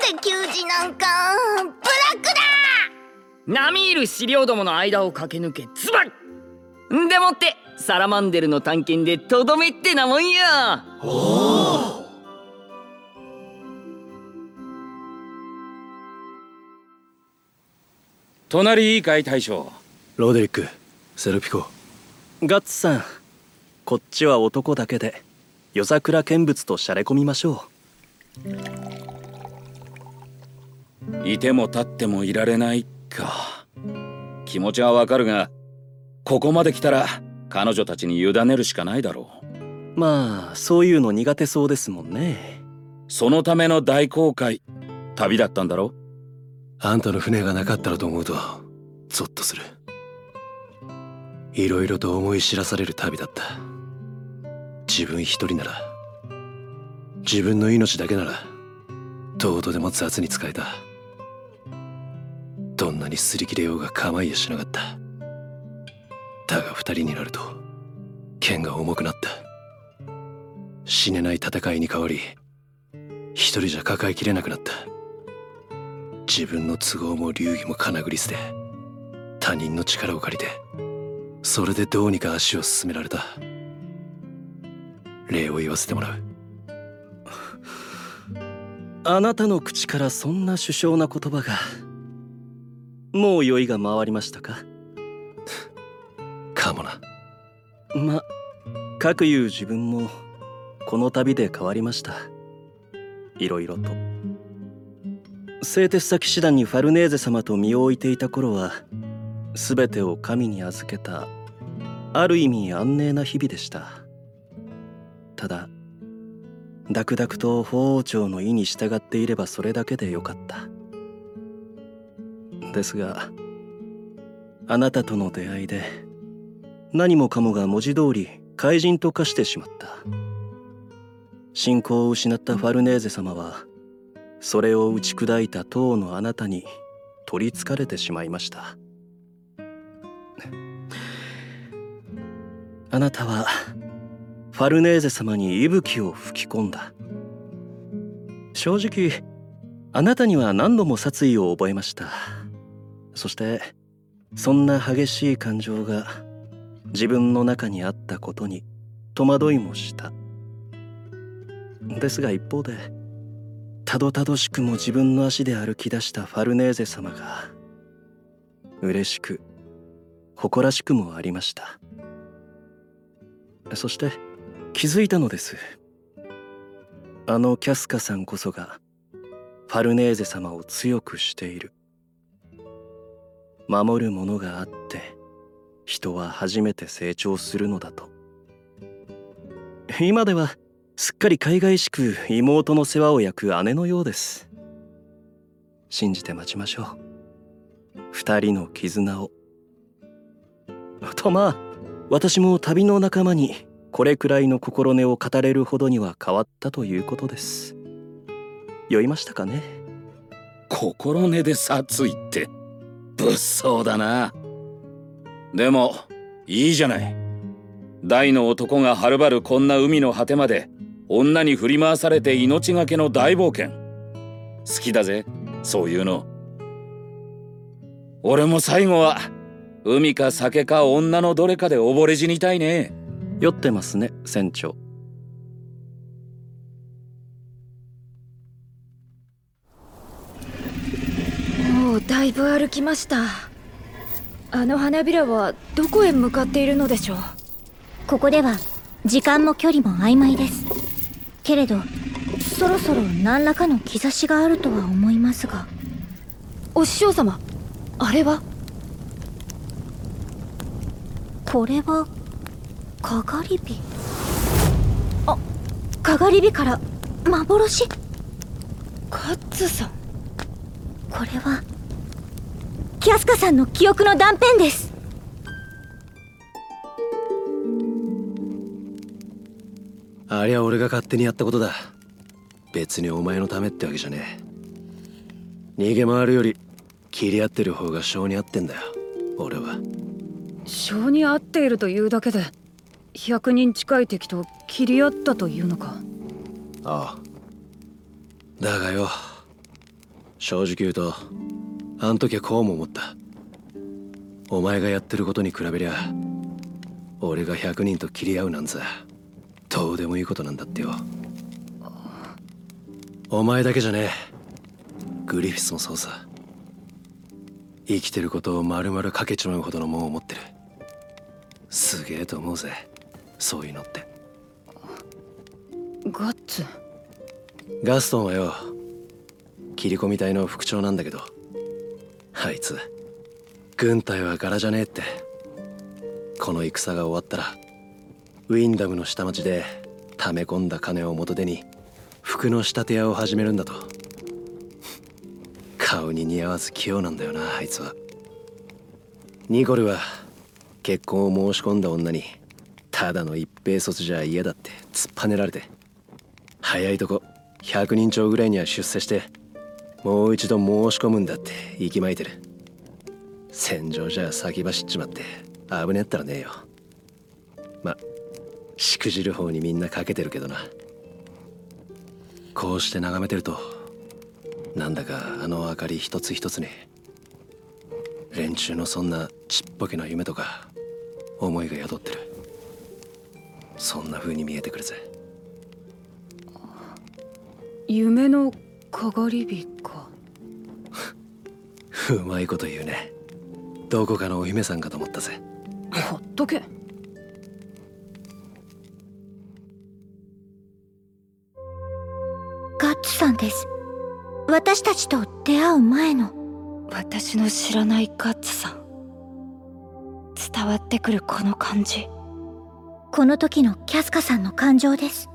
で給仕なんかブラックだ！並みいる資料どもの間を駆け抜けズバッでもってサラマンデルの探検でとどめってなもんや隣いいかい大将？ロデリックセルピコ。ガッツさんこっちは男だけで夜桜見物としゃれ込みましょいても立ってもいられないか。気持ちはわかるがここまで来たら彼女たちに委ねるしかないだろう。まあそういうの苦手そうですもんね。そのための大航海旅だったんだろあんたの船がなかったらと思うとゾッとする。いろいろと思い知らされる旅だった。自分一人なら自分の命だけならどうとでも雑に使えたどんなに擦り切れようが構いやしなかった。だが二人になると剣が重くなった。死ねない戦いに変わり一人じゃ抱えきれなくなった。自分の都合も流儀もかなぐり捨て他人の力を借りてそれでどうにか足を進められた。礼を言わせてもらう。あなたの口からそんな首相な言葉が。もう酔いが回りましたか？かもなまかくいう自分もこの旅で変わりました。いろいろと。製鉄先師団にファルネーゼ様と身を置いていた頃は全てを神に預けたある意味安寧な日々でした。ただダクダクと法王朝の意に従っていればそれだけでよかったですがあなたとの出会いで何もかもが文字通り怪人と化してしまった。信仰を失ったファルネーゼ様はそれを打ち砕いた塔のあなたに取りつかれてしまいました。あなたはファルネーゼ様に息吹を吹き込んだ。正直あなたには何度も殺意を覚えました。そしてそんな激しい感情が自分の中にあったことに戸惑いもした。ですが一方でたどたどしくも自分の足で歩き出したファルネーゼ様が嬉しく誇らしくもありました。そして気づいたのです。あのキャスカさんこそがファルネーゼ様を強くしている。守るものがあって人は初めて成長するのだと。今ではすっかり海外しく妹の世話を焼く姉のようです。信じて待ちましょう。二人の絆を。とまあ私も旅の仲間にこれくらいの心根を語れるほどには変わったということです。酔いましたかね？心根で殺意って。物騒だな。でもいいじゃない。大の男がはるばるこんな海の果てまで女に振り回されて命がけの大冒険。好きだぜそういうの。俺も最後は海か酒か女のどれかで溺れ死にたいね。酔ってますね船長。もうだいぶ歩きました。あの花びらはどこへ向かっているのでしょう？ここでは時間も距離も曖昧です。けれどそろそろ何らかの兆しがあるとは思いますが。お師匠様あれは？これはかがり火。あかがり火から幻？カッツさん。これはキャスカさんの記憶の断片です。ありゃ俺が勝手にやったことだ。別にお前のためってわけじゃねえ。逃げ回るより切り合ってる方が性に合ってんだよ。俺は。性に合っているというだけで100人近い敵と切り合ったというのか。ああ。だがよ。正直言うとあん時はこうも思った。お前がやってることに比べりゃ俺が100人と切り合うなんざどうでもいいことなんだってよ。お前だけじゃねえ。グリフィスもそうさ生きてることを丸々かけちまうほどのもんを持ってる。すげえと思うぜ。そういうのって。ガッツ。ガストンはよ切り込み隊の副長なんだけどあいつ軍隊は柄じゃねえって。この戦が終わったらウィンダムの下町で溜め込んだ金を元手に服の仕立て屋を始めるんだと。顔に似合わず器用なんだよなあいつは。ニコルは結婚を申し込んだ女にただの一平卒じゃ嫌だって突っぱねられて。早いとこ100人超ぐらいには出世してもう一度申し込むんだって息巻いてる。戦場じゃ先走っちまって危ねったらねえよ。ましくじる方にみんなかけてるけどな。こうして眺めてるとなんだかあの明かり一つ一つに連中のそんなちっぽけな夢とか思いが宿ってる。そんな風に見えてくるぜ。夢のかがり火うまいこと言うね。どこかのお姫さんかと思ったぜ。ほっとけ。ガッツさんです。私たちと出会う前の。私の知らないガッツさん。伝わってくるこの感じ。この時のキャスカさんの感情です。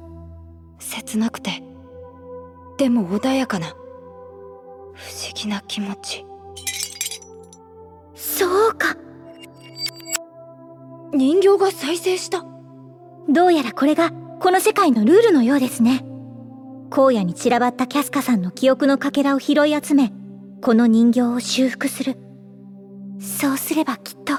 切なくて。でも穏やかな。不思議な気持ち人形が再生した。どうやらこれがこの世界のルールのようですね。荒野に散らばったキャスカさんの記憶のかけらを拾い集めこの人形を修復する。そうすればきっと